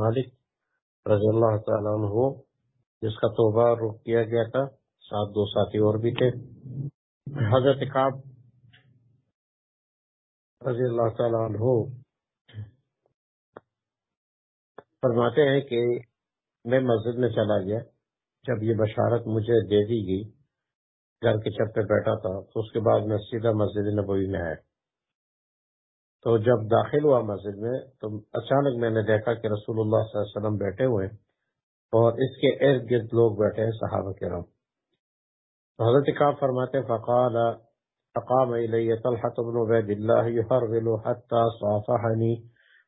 مالک رضی اللہ تعالیٰ عنہ، جس کا توبہ رک کیا گیا تھا، ساتھ دو ساتھی اور بھی تھے۔ حضرت کعب رضی اللہ تعالیٰ عنہ فرماتے ہیں کہ میں مسجد میں چلا گیا۔ جب یہ بشارت مجھے دے دی گئی، گھر کے چھت پہ بیٹھا تھا، تو اس کے بعد میں سیدھا مسجد نبوی میں آیا۔ تو جب داخل ہوا مسجد میں تو اچانک میں نے دیکھا کہ رسول اللہ صلی اللہ علیہ وسلم بیٹھے ہوئے اور اس کے ارد گرد لوگ بیٹھے ہیں صحابہ کرام۔ تو حضرت کا فرماتے فقال، فقام الی طلحة بن عبید اللہ يحرغل حتى صافحنی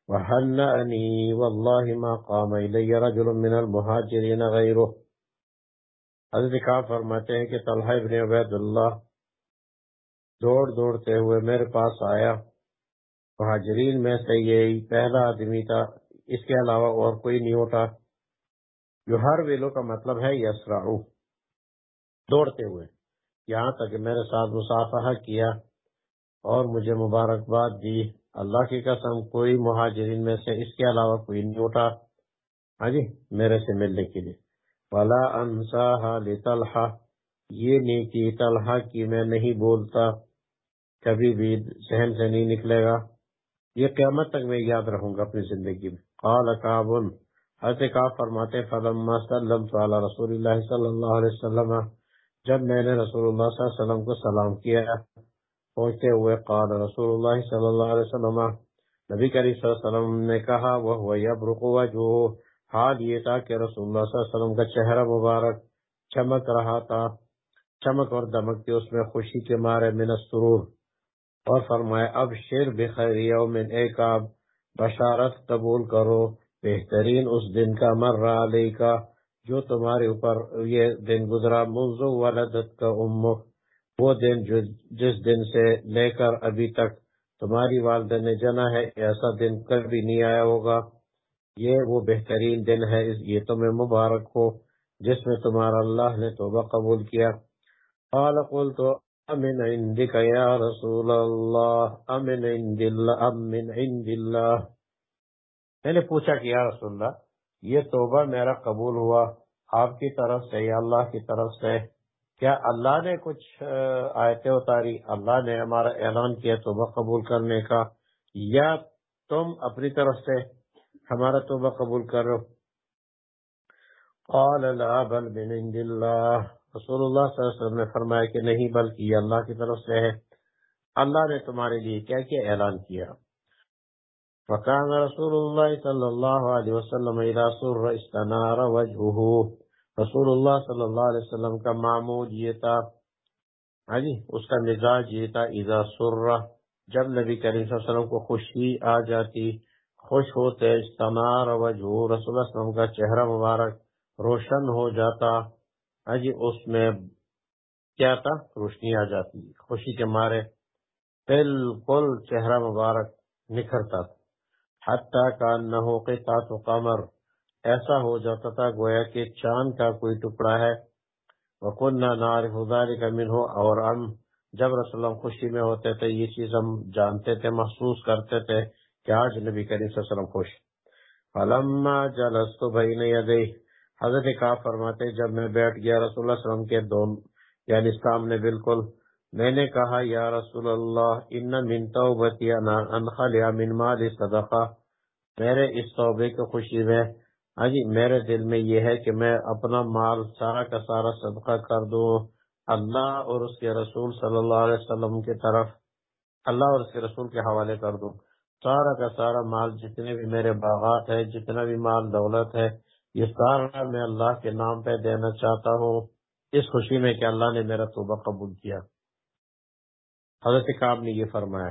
وحنأنی واللہ ما قام الی رجل من المہاجرین غیره حضرت کا فرماتے ہیں کہ طلحہ ابن عبید اللہ دوڑ دوڑتے ہوئے میرے پاس آیا۔ مہاجرین میں سے یہی پہلا آدمی تھا۔ اس کے علاوہ اور کوئی نہیں ہوتا۔ جو ہر ویلو کا مطلب ہے یسرا دوڑتے ہوئے۔ یہاں تک میرے ساتھ مسافہ کیا اور مجھے مبارکباد دی۔ اللہ کی قسم، کوئی مہاجرین میں سے اس کے علاوہ کوئی نہیں ہوتا۔ ہاں جی میرے سے ملنے کے لیے۔ ولا انساها لطلحہ یہ نیکی طلحہ کی میں نہیں بولتا۔ کبھی بھی ذہن سے نہیں نکلے گا۔ یہ قیامت تک میں یاد رہوں گا اپنی زندگی میں۔ قال کابن حضرت کعب فرماتے فلما سلمت علی رسول اللہ صلی اللہ علیہ وسلم، جب میں نے رسول اللہ صلی اللہ علیہ وسلم کو سلام کیا پہنچتے ہوئے قال رسول اللہ صلی اللہ علیہ وسلم، نبی کریم صلی اللہ علیہ وسلم نے کہا وہ یبرق وجهه۔ حال یہ تھا کہ رسول اللہ صلی اللہ علیہ وسلم کا چہرہ مبارک چمک رہا تھا، چمک اور دمک اس میں خوشی کے مارے من سرور اور فرمائے، اب شیر بخیر یومن ایک بشارت قبول کرو، بہترین اس دن کا مر رہا علی کا جو تمہارے اوپر یہ دن گزرا منزو ولدت کا امک، وہ دن جو جس دن سے لے کر ابھی تک تمہاری والدہ نے جنا ہے، ایسا دن کبھی نہیں آیا ہوگا۔ یہ وہ بہترین دن ہے یہ تمہیں مبارک ہو، جس میں تمہارا اللہ نے توبہ قبول کیا۔ قال قلت امن عندك یا رسول اللہ امن عند اللہ امن عند اللہ میں نے پوچھا کہ یا رسول اللہ، یہ توبہ میرا قبول ہوا آپ کی طرف سے یا اللہ کی طرف سے؟ کیا اللہ نے کچھ آیتیں اتاری؟ اللہ نے ہمارا اعلان کیا توبہ قبول کرنے کا؟ یا تم اپنی طرف سے ہمارا توبہ قبول کرو قال لا بل من عند اللہ۔ رسول اللہ صلی اللہ علیہ وسلم نے فرمایا کہ نہیں، بلکہ یہ اللہ کی طرف سے ہے۔ اللہ نے تمہارے لیے کیا کیا؟ اعلان کیا۔ فکان رسول اللہ صلی اللہ علیہ وسلم سر استنار رسول اللہ صلی اللہ علیہ وسلم کا معمول یہ تھا۔ ہاں جی اس کا مزاج یہ تھا، اذا سر جب نبی کریم صلی اللہ علیہ وسلم کو خوشی آ جاتی، خوش ہوتے، استنار وجہ رسول اللہ وسلم کا چہرہ مبارک روشن ہو جاتا۔ ہاں جی اس میں کیا تھا؟ روشنی آ جاتی، خوشی کے مارے، بالکل چہرہ مبارک نکھرتا تھا۔ حتیٰ کا نہ ہو کے قمر، ایسا ہو جاتا تھا گویا کہ چاند کا کوئی ٹکڑا ہے۔ وکن نہ کا من ہو اور ہم جب رسول اللہ خوشی میں ہوتے تھے، یہ چیز ہم جانتے تھے، محسوس کرتے تھے کہ آج نبی کریم صلی اللہ علیہ وسلم خوش۔ فلما جلست بین یدی حضرت کا فرماتے جب میں بیٹھ گیا رسول اللہ علیہ وسلم کے دون یعنی سامنے بالکل میں نے کہا، یا رسول اللہ، ان من توبتی انا انخل یا من مال صدقہ۔ میرے اس توبے کی خوشی میں ہاں جی میرے دل میں یہ ہے کہ میں اپنا مال سارا کا سارا صدقہ کر دوں۔ اللہ اور اس کے رسول صلی اللہ علیہ وسلم کی طرف، اللہ اور اس کے رسول کے حوالے کر دوں۔ سارا کا سارا مال جتنے بھی میرے باغات ہے جتنا بھی مال دولت ہے یہ سارا میں اللہ کے نام پہ دینا چاہتا ہوں، اس خوشی میں کہ اللہ نے میرا توبہ قبول کیا۔ حضرت کاب نے یہ فرمایا۔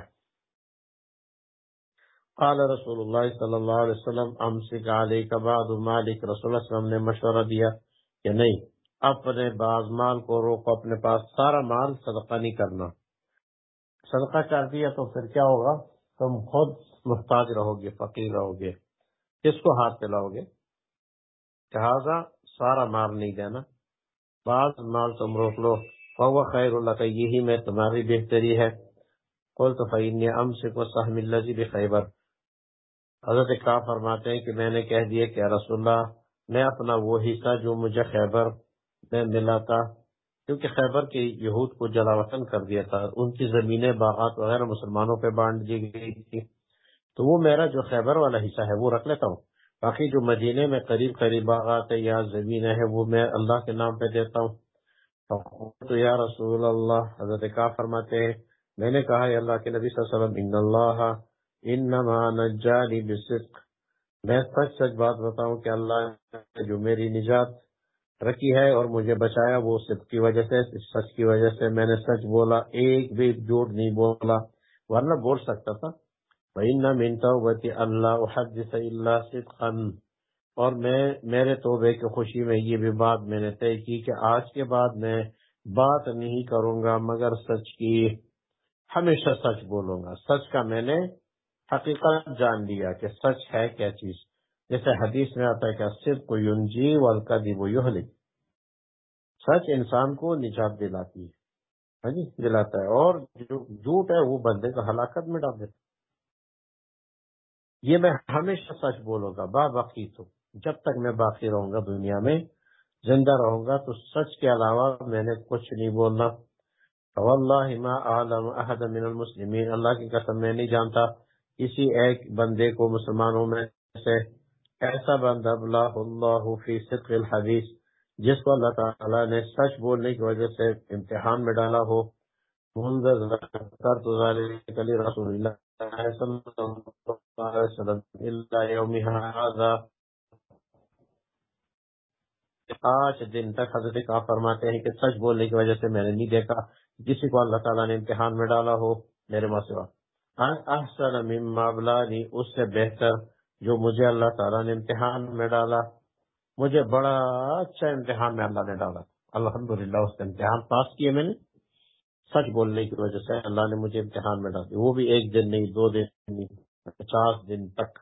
قال رسول اللہ صلی اللہ علیہ وسلم، امسک علی کا بعد مالک، رسول اللہ علیہ وسلم نے مشورہ دیا کہ نہیں، اپنے بعض مال کو روکو، اپنے پاس سارا مال صدقہ نہیں کرنا۔ صدقہ کر دیا تو پھر کیا ہوگا؟ تم خود محتاج رہو گے، فقیر رہو گے۔ کس کو ہاتھ پلاؤ گے؟ لہذا سارا مال نہیں دینا۔ بعض مال تم روک لو۔ فو خیر اللہ کا یہی میں تمہاری بہتری ہے۔ کل تو فعین ام سے کو سہم اللہ خیبر حضرت کا فرماتے ہیں کہ میں نے کہہ دیا کہ رسول اللہ، میں اپنا وہ حصہ جو مجھے خیبر میں ملا تھا، کیونکہ خیبر کے یہود کو جلا وطن کر دیا تھا، ان کی زمینیں باغات وغیرہ مسلمانوں پہ بانٹ دی گئی تھی۔ تو وہ میرا جو خیبر والا حصہ ہے، وہ رکھ لیتا ہوں۔ باقی جو مدینے میں قریب قریب باغات یا زمینیں ہیں، وہ میں اللہ کے نام پہ دیتا ہوں۔ تو یا رسول اللہ، حضرت کا فرماتے ہیں، میں نے کہا اللہ کے نبی صلی اللہ علیہ وسلم، ان اللہ انما نجانی بصدق میں سچ سچ بات بتاؤں کہ اللہ نے جو میری نجات رکھی ہے اور مجھے بچایا، وہ صدق کی وجہ سے سچ کی وجہ سے میں نے سچ بولا، ایک بھی جھوٹ نہیں بولا، ورنہ بول سکتا تھا۔ وَإِنَّ مِن تَوْبَةِ اللَّهُ حَدِّثَ إِلَّا صِدْقًا۔ اور میں، میرے توبے کی خوشی میں یہ بھی بات میں نے طے کی کہ آج کے بعد میں بات نہیں کروں گا، مگر سچ کی، ہمیشہ سچ بولوں گا۔ سچ کا میں نے حقیقت جان لیا کہ سچ ہے کیا چیز۔ جیسے حدیث میں آتا ہے کہ صرف کو یونجی والکذب یہلک سچ انسان کو نجات دلاتی ہے جی؟ دلاتا ہے۔ اور جو جھوٹ ہے وہ بندے کو ہلاکت میں ڈال دیتا یہ میں ہمیشہ سچ بولوں گا، با باقی تو۔ جب تک میں باقی رہوں گا دنیا میں، زندہ رہوں گا، تو سچ کے علاوہ میں نے کچھ نہیں بولنا۔ واللہ ما اعلم احد من المسلمین۔ اللہ کی قسم میں نہیں جانتا کسی ایک بندے کو، مسلمانوں میں سے ایسا بندہ۔ اللہ اللہ فی صدق الحدیث، جس کو اللہ تعالیٰ نے سچ بولنے کی وجہ سے امتحان میں ڈالا ہو۔ منظر رسول اللہ آج دن تک حضرت کا فرماتے ہیں کہ سچ بولنے کی وجہ سے میں نے نہیں دیکھا۔ کسی کو اللہ تعالیٰ نے امتحان میں ڈالا ہو، میرے ماں سے احسن مما بلانی اس سے بہتر جو مجھے اللہ تعالیٰ نے امتحان میں ڈالا۔ مجھے بڑا اچھا امتحان میں اللہ نے ڈالا۔ الحمد للہ اس کا امتحان پاس کیے میں نے۔ سچ بولنے کی وجہ سے اللہ نے مجھے امتحان میں ڈالا وہ بھی ایک دن نہیں، دو دن نہیں۔ پچاس دن تک۔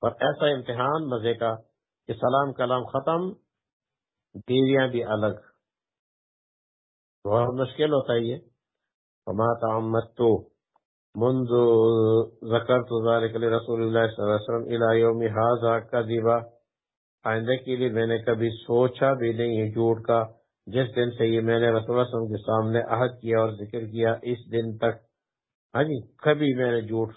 اور ایسا امتحان مزے کا کہ سلام کلام ختم، بیویاں بھی الگ۔ بہت مشکل ہوتا ہے یہ۔ تعمت تو منذ ذکرت ذلك لرسول اللہ صلی اللہ علیہ وسلم الى یوم هذا كذبا آئندہ کے لیے میں نے کبھی سوچا بھی نہیں ہے جھوٹ کا۔ جس دن سے یہ میں نے رسول اللہ صلی اللہ علیہ وسلم کے سامنے عہد کیا اور ذکر کیا، اس دن تک۔ ہاں جی کبھی میں نے جھوٹ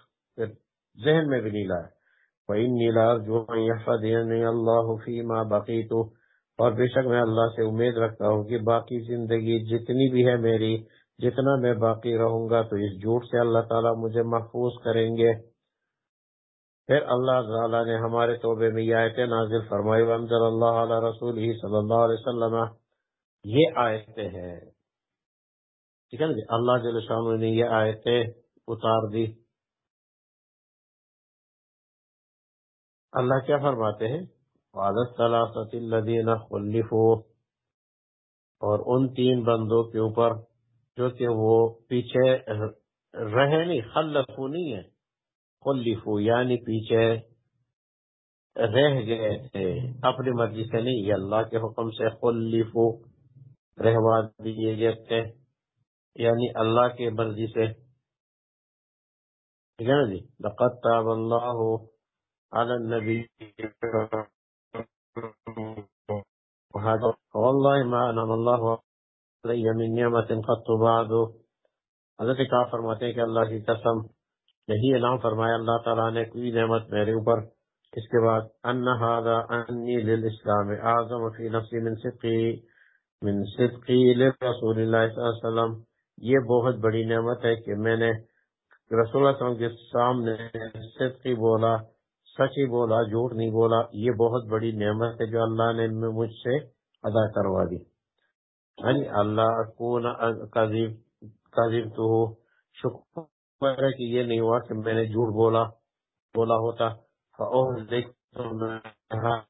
ذہن میں بھی نہیں لایا وَإِنِّي لَأَرْجُو أَن يَحْفَظَنِي اللَّهُ فِي مَا بَقِيتُ اور بے شک میں اللہ سے امید رکھتا ہوں کہ باقی زندگی جتنی بھی ہے میری، جتنا میں باقی رہوں گا، تو اس جھوٹ سے اللہ تعالیٰ مجھے محفوظ کریں گے۔ پھر اللہ تعالیٰ نے ہمارے توبے میں یہ آیتیں نازل فرمائی۔ وانزل اللہ علیہ رسول ہی صلی اللہ علیہ وسلم۔ یہ آیتیں ہیں۔ ٹھیک ہے نا جی؟ اللہ جل شاہ نے یہ آیتیں اتار دی۔ اللہ کیا فرماتے ہیں؟ اور ان تین بندوں کے اوپر جو کہ وہ پیچھے رہے نہیں خلفو نہیں ہے خلفو یعنی پیچھے رہ گئے تھے۔ اپنی مرضی سے نہیں، یہ اللہ کے حکم سے خلفو رہوا دیے گئے تھے۔ یعنی اللہ کے مرضی سے۔ ٹھیک ہے نا جی؟ لقد تاب اللہ علی النبی والله ما انعم الله من نعمت قط بعد حضرت کا فرماتے ہیں کہ اللہ کی قسم نہیں انعام فرمایا اللہ تعالیٰ نے کوئی نعمت میرے اوپر. اس کے بعد، ان هذا انی للاسلام اعظم فی نفسی من صدقی من صدقی لرسول اللہ صلی اللہ علیہ وسلم. یہ بہت بڑی نعمت ہے کہ میں نے رسول اللہ صلی اللہ علیہ وسلم کے سامنے صدقی بولا سچی بولا، جھوٹ نہیں بولا، یہ بہت بڑی نعمت ہے جو اللہ نے مجھ سے ادا کروا دی۔ یعنی اللہ تو شکر ہے کہ یہ نہیں ہوا کہ میں نے جھوٹ بولا بولا ہوتا۔ ہاں۔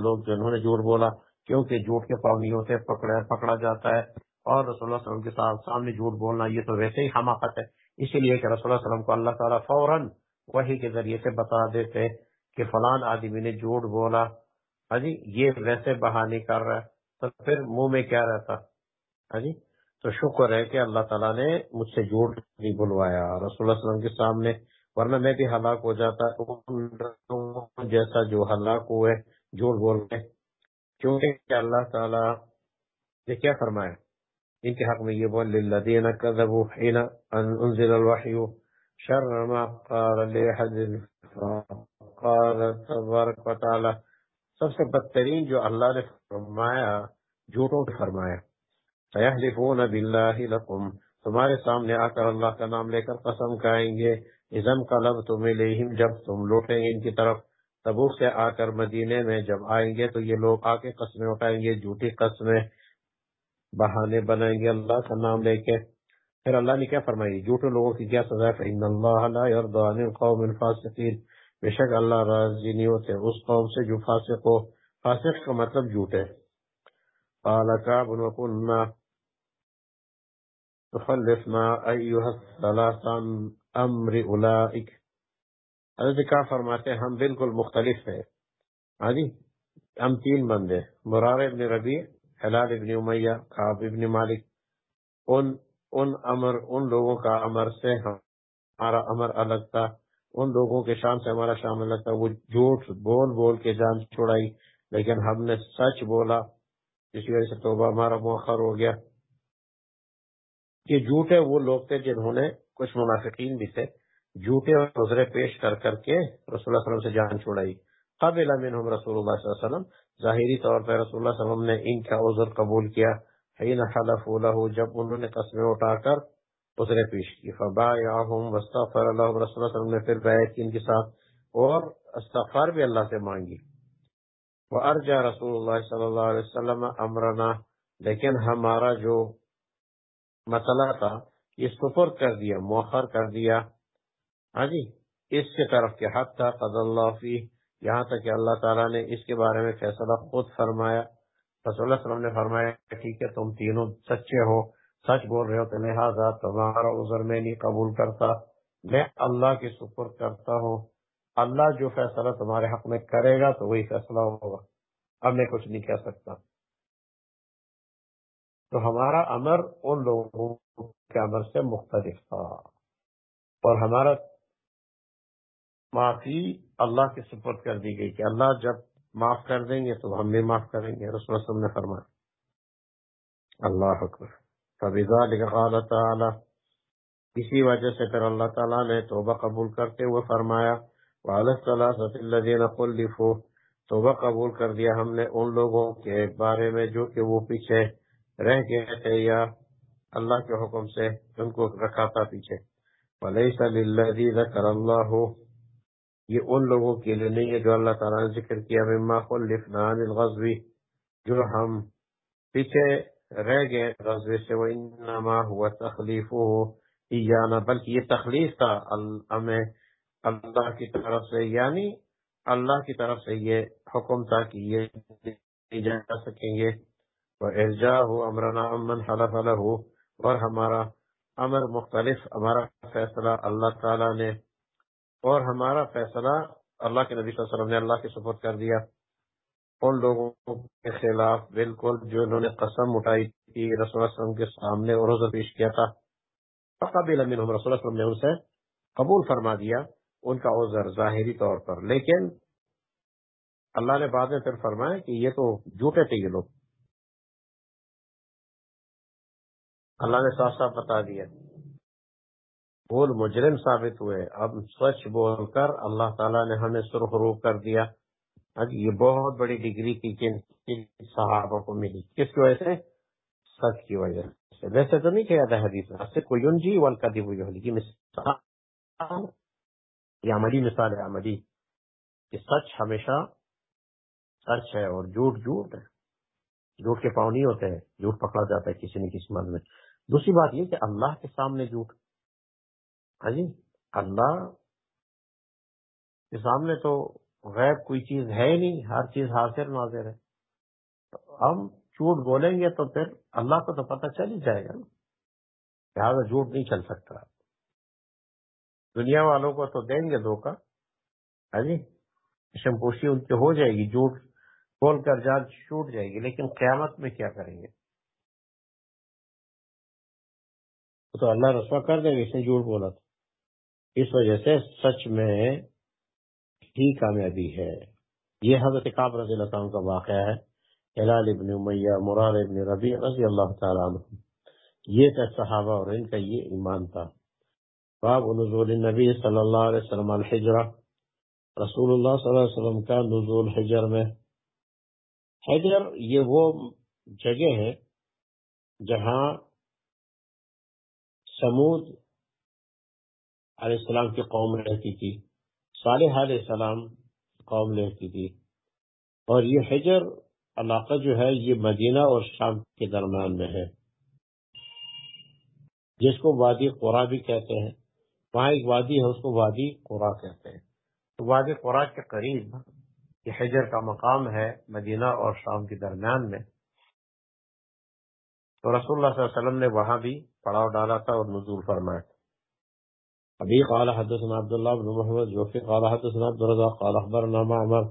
لوگ جنہوں نے جھوٹ بولا، کیونکہ جھوٹ کے پابندی ہوتے، پکڑا پکڑا جاتا ہے۔ اور رسول اللہ وسلم کے سامنے جھوٹ بولنا، یہ تو ویسے ہی حماقت ہے۔ اسی لیے کہ رسول اللہ وسلم کو اللہ تعالیٰ فوراً وہی کے ذریعے سے بتا دیتے کہ فلان آدمی نے جھوٹ بولا۔ ہاں جی یہ ویسے بہانی کر رہا ہے۔ تو پھر منہ میں کیا رہتا؟ ہاں جی تو شکر ہے کہ اللہ تعالیٰ نے مجھ سے جھوٹ نہیں بلوایا۔ رسول اللہ علیہ وسلم کے سامنے، ورنہ میں بھی ہلاک ہو جاتا۔ جیسا جو ہلاک ہوئے، جھوٹ بول رہے کیونکہ اللہ تعالیٰ نے کیا فرمایا؟ ان کے حق میں یہ بول، للذین کذبوا حين انزل الوحی شر ما قال لحد قال تبارک و تعالی۔ سب سے بدترین جو اللہ نے فرمایا، جھوٹوں نے فرمایا۔ سیحلفون باللہ لکم۔ تمہارے سامنے آ کر اللہ کا نام لے کر قسم کھائیں گے۔ ازم قلب تم الیہم، جب تم لوٹیں گے ان کی طرف، تبوک سے آ کر مدینے میں جب آئیں گے تو یہ لوگ آ کے قسمیں اٹھائیں گے، جھوٹی قسمیں۔ بہانے بنائیں گے اللہ کا نام لے کے۔ پھر اللہ نے کیا فرمائی جھوٹے لوگوں کی کیا سزا ہے؟ اللہ لا القوم الفاسقین بے شک اللہ راضی نہیں ہوتے اس قوم سے جو فاسق ہو۔ فاسق کا مطلب جھوٹے قال كعب وكنا تخلفنا ايها الثلاث امر اولئك حضرت کا فرماتے ہیں؟ ہم بالکل مختلف ہیں۔ ہاں جی ہم تین بندے مرار ابن ربیع حلال ابن امیہ خواب ابن مالک، ان ان امر، ان لوگوں کا امر سے ہمارا امر الگ تھا، ان لوگوں کے شام سے ہمارا شام الگ تھا، وہ جھوٹ بول بول کے جان چھوڑائی لیکن ہم نے سچ بولا، جس وجہ سے توبہ ہمارا مؤخر ہو گیا۔ کہ جھوٹے وہ لوگ تھے جنہوں نے کچھ منافقین بھی تھے، جھوٹے اور نظرے پیش کر کر کے رسول اللہ علیہ وسلم سے جان چھوڑائی قبل منهم رسول اللہ صلی اللہ علیہ وسلم ظاہری طور پر رسول اللہ صلی اللہ علیہ وسلم نے ان کا عذر قبول کیا۔ حین حلفوا له، جب انہوں نے قسمیں اٹھا کر عذر پیش کی۔ فبایعهم واستغفر الله رسول اللہ صلی اللہ علیہ وسلم نے پھر بیعت کی ان کے ساتھ اور استغفار بھی اللہ سے مانگی۔ وارجع رسول اللہ صلی اللہ علیہ وسلم امرنا۔ لیکن ہمارا جو مسئلہ تھا، یہ سفر کر دیا، مؤخر کر دیا۔ ہاں جی اس کے طرف کے حد تھا قض اللہ فی یہاں تک کہ اللہ تعالیٰ نے اس کے بارے میں فیصلہ خود فرمایا۔ رسول اللہ علیہ وسلم نے فرمایا ٹھیک ہے، تم تینوں سچے ہو، سچ بول رہے ہو تو لہٰذا تمہارا عذر میں نہیں قبول کرتا۔ میں اللہ کی سپر کرتا ہوں۔ اللہ جو فیصلہ تمہارے حق میں کرے گا تو وہی فیصلہ ہوگا۔ اب میں کچھ نہیں کہہ سکتا۔ تو ہمارا امر ان لوگوں کے امر سے مختلف تھا اور ہمارا معافی اللہ کے سپرد کر دی گئی کہ اللہ جب معاف کر دیں گے تو ہم بھی معاف کریں گے۔ رسول اللہ وسلم نے فرمایا۔ اللہ حکر فبضا قال تعالی اسی وجہ سے پھر اللہ تعالیٰ نے توبہ قبول کرتے ہوئے فرمایا، وَعَلَى توبہ قبول کر دیا ہم نے ان لوگوں کے بارے میں جو کہ وہ پیچھے رہ گئے تھے یا اللہ کے حکم سے ان کو رکھا تھا پیچھے۔ وَلَيْسَ لِلَّذِي ذَكَرَ اللَّهُ یہ ان لوگوں کے لیے نہیں ہے جو اللہ تعالیٰ نے ذکر کیا، مما خلفنان الغزوی جو ہم پیچھے رہ گئے غزوے سے وہ انما ہوا تخلیف ہو ایانا بلکہ یہ تخلیف تھا ہمیں اللہ کی طرف سے یعنی اللہ کی طرف سے یہ حکم تھا کہ یہ جا سکیں گے۔ وہ ارجا ہو امرنا امن حلف ہو اور ہمارا امر مختلف، ہمارا فیصلہ اللہ تعالیٰ نے اور ہمارا فیصلہ اللہ کے نبی صلی اللہ علیہ وسلم نے اللہ کے سپورٹ کر دیا۔ ان لوگوں کے خلاف بالکل جو انہوں نے قسم اٹھائی تھی، رسول اللہ وسلم کے سامنے اور روزہ پیش کیا تھا۔ قبل امین رسول اللہ وسلم نے ان سے قبول فرما دیا، ان کا عذر ظاہری طور پر۔ لیکن اللہ نے بعد میں پھر فرمایا کہ یہ تو جھوٹے تھے یہ لوگ۔ اللہ نے صاف صاف بتا دیا۔ بول مجرم ثابت ہوئے۔ اب سچ بول کر اللہ تعالیٰ نے ہمیں سرخ رو کر دیا۔ یہ بہت بڑی ڈگری کی صحابہ کو ملی۔ کس کی وجہ سے؟ سچ کی وجہ سے۔ ویسے تو نہیں کہا تھا حدیث سے کوئی جی والدی ہوئی مثال یہ عملی مثال ہے، عملی۔ کہ سچ ہمیشہ سچ ہے اور جھوٹ جھوٹ ہے۔ جھوٹ کے پاؤں نہیں ہوتے ہیں جھوٹ پکڑا جاتا ہے کسی نہ کسی مرد میں دوسری بات یہ کہ اللہ کے سامنے جھوٹ ہاں جی اللہ کے سامنے تو غیب کوئی چیز ہے ہی نہیں، ہر چیز حاضر ناظر ہے۔ ہم جھوٹ بولیں گے تو پھر اللہ کو تو پتہ چل ہی جائے گا نا۔ لہٰذا جھوٹ نہیں چل سکتا۔ دنیا والوں کو تو دیں گے دھوکہ۔ ہاں جی پوشی ان کی ہو جائے گی، جھوٹ بول کر جان چھوٹ جائے گی، لیکن قیامت میں کیا کریں گے؟ تو اللہ رسوا کر دیں گے اس نے جھوٹ بولا تھا۔ اس وجہ سے سچ میں ہی کامیابی ہے۔ یہ حضرت کعب رضی اللہ عنہ کا واقعہ ہے۔ ہلال ابن امیہ، مرار ابن ربیع رضی اللہ تعالیٰ عنہ۔ یہ تھا صحابہ اور ان کا یہ ایمان تھا۔ باب نزول النبی صلی اللہ علیہ وسلم الحجرہ۔ رسول اللہ صلی اللہ علیہ وسلم کا نزول حجر میں۔ حجر یہ وہ جگہ ہے جہاں سمود علیہ السلام کی قوم رہتی تھی، صالح علیہ السلام قوم رہتی تھی۔ اور یہ حجر علاقہ جو ہے، یہ مدینہ اور شام کے درمیان میں ہے، جس کو وادی قرا بھی کہتے ہیں۔ وہاں ایک وادی ہے، اس کو وادی قرا کہتے ہیں۔ تو وادی قرا کے قریب یہ حجر کا مقام ہے، مدینہ اور شام کے درمیان میں۔ تو رسول اللہ صلی اللہ علیہ وسلم نے وہاں بھی پڑاؤ ڈالا تھا اور نزول فرمایا تھا ابھی قال حدثنا عبد الله بن محمد جوفي قال حدثنا عبد الرزاق قال اخبرنا معمر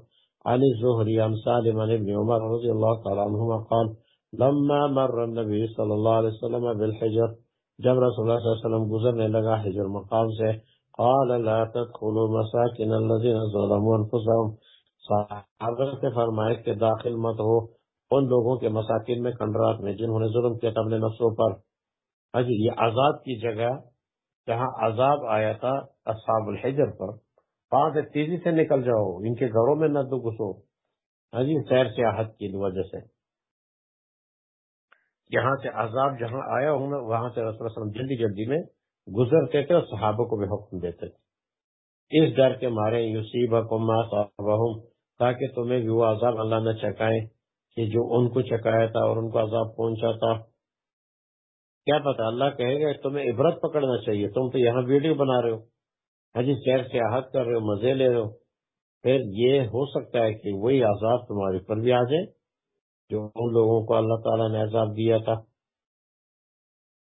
عن الزهري عن سالم عن ابن عمر رضي الله تعالى عنهما قال، لما مر النبي صلى الله عليه وسلم بالحجر، جب رسول اللہ صلی اللہ علیہ وسلم گزرنے لگا حجر مقام سے، قال لا تدخلوا مساكن الذين ظلموا انفسهم صحابہ سے فرمائے کہ داخل مت ہو ان لوگوں کے مساکین میں کنڈرات میں جنہوں نے ظلم کیا اپنے نفسوں پر۔ یہ عذاب کی جگہ جہاں عذاب آیا تھا اصحاب الحجر پر۔ وہاں سے تیزی سے نکل جاؤ، ان کے گھروں میں نہ دو گھسو۔ حجی سیر سیاحت کی وجہ سے۔ یہاں سے عذاب جہاں آیا ہوں وہاں سے رسول وسلم جلدی جلدی میں گزرتے تھے اور صحابوں کو بھی حکم دیتے تھے۔ اس ڈر کے مارے یوسیب تاکہ تمہیں بھی وہ عذاب اللہ نہ چکائیں کہ جو ان کو چکایا تھا اور ان کو عذاب پہنچا تھا۔ کیا پتا اللہ کہے گا تمہیں عبرت پکڑنا چاہیے، تم تو یہاں ویڈیو بنا رہے ہو۔ ہاں حجی سیر سے آہت کر رہے ہو، مزے لے رہے ہو۔ پھر یہ ہو سکتا ہے کہ وہی عذاب تمہارے پر بھی آ جائے، جو ان لوگوں کو اللہ تعالیٰ نے عذاب دیا تھا۔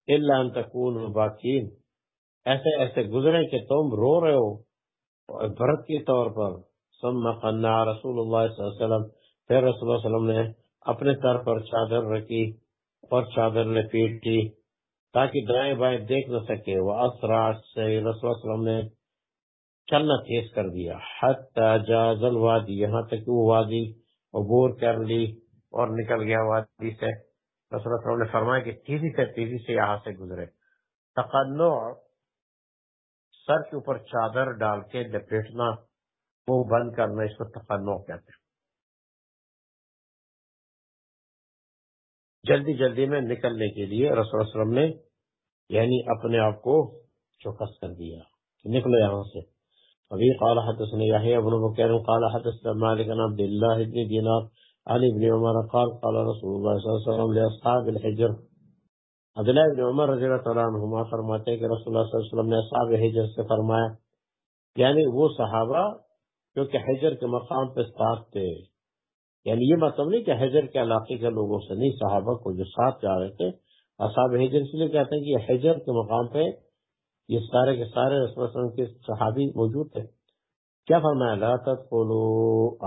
اللہ تکون باقی ایسے ایسے گزرے کہ تم رو رہے ہو۔ عبرت کے طور پر۔ سم رسول اللہ صلی اللہ علیہ وسلم۔ پھر رسول اللہ علیہ وسلم نے اپنے سر پر چادر رکھی اور چادر نے پیٹ کی تاکہ دائیں بائیں دیکھ نہ سکے۔ وہ اثرات سے رسول وسلم نے چلنا تیز کر دیا۔ حتی جاز الوادی یہاں تک وہ وادی عبور کر لی اور نکل گیا وادی سے۔ رسول وسلم نے فرمایا کہ تیزی سے تیزی سے یہاں سے گزرے۔ تقنع، سر کے اوپر چادر ڈال کے لپیٹنا، وہ بند کرنا اس کو تقنع کہتے ہیں۔ جلدی جلدی میں نکلنے کے لیے رسول اللہ علیہ وسلم نے یعنی اپنے آپ کو چوکس کر دیا کہ نکلو یہاں سے۔ ابھی قال حدثنا يحيى بن بكير قال حدثنا مالك بن عبد الله بن دينار عن ابن عمر قال قال رسول الله صلى الله عليه وسلم لاصحاب الحجر۔ عبداللہ ابن عمر رضی اللہ تعالیٰ عنہما فرماتے ہیں کہ رسول اللہ صلی اللہ علیہ وسلم نے اصحاب حجر سے فرمایا یعنی وہ صحابہ جو کہ حجر کے مقام پہ ساتھ تھے۔ یعنی یہ مطلب نہیں کہ حجر کے علاقے کے لوگوں سے نہیں، صحابہ کو جو ساتھ جا رہے تھے، اصحاب حجر اس لیے کہتے ہیں کہ یہ حجر کے مقام پہ یہ سارے کے سارے رسول وسلم کے صحابی موجود تھے۔ کیا فرمایا؟ لا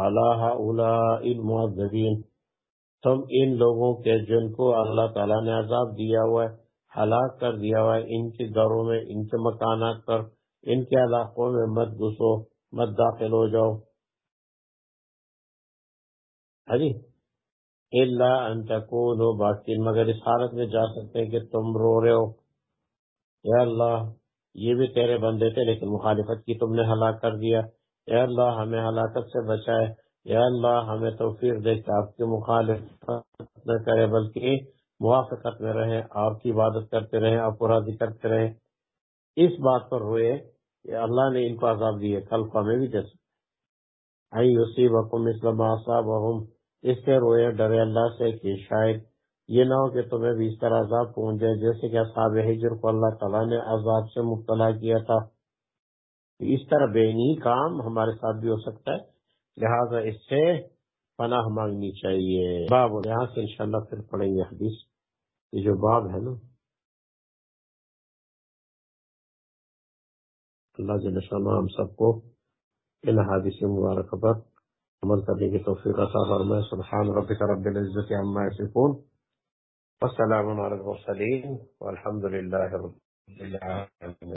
علی المعذبین۔ تم ان لوگوں کے جن کو اللہ تعالیٰ نے عذاب دیا ہوا ہے، ہلاک کر دیا ہوا ہے، ان کے گھروں میں، ان کے مکانات پر، ان کے علاقوں میں مت گھسو، مت داخل ہو جاؤ۔ ہاں جی؟ اللہ انتقول ہو باقی مگر اس حالت میں جا سکتے ہیں کہ تم رو رہے ہو۔ یا اللہ، یہ بھی تیرے بندے تھے، لیکن مخالفت کی تم نے ہلاک کر دیا۔ یا اللہ، ہمیں ہلاکت سے بچائے۔ یا اللہ، ہمیں توفیق دے کہ آپ کی مخالفت نہ کرے، بلکہ موافقت میں رہیں، آپ کی عبادت کرتے رہیں، آپ راضی کرتے رہیں۔ اس بات پر ہوئے کہ اللہ نے ان کو عذاب دیے، کل کو ہمیں بھی جیسے۔ اس سے روئے، ڈرے اللہ سے کہ شاید یہ نہ ہو کہ تمہیں بھی اس طرح عذاب پہنچ جائے جیسے کہ اصحاب حجر کو اللہ تعالیٰ نے عذاب سے مبتلا کیا تھا۔ اس طرح بینی کام ہمارے ساتھ بھی ہو سکتا ہے۔ لہذا اس سے پناہ مانگنی چاہیے۔ باب یہاں سے انشاءاللہ پھر پڑھیں گے حدیث۔ یہ جو باب ہے نا۔ اللہ جل ہم سب کو إلى هذه المباركة بر عملت به توفيق الله سبحان ربك رب العزة عما يصفون. والسلام على المرسلين. والحمد لله رب العالمين.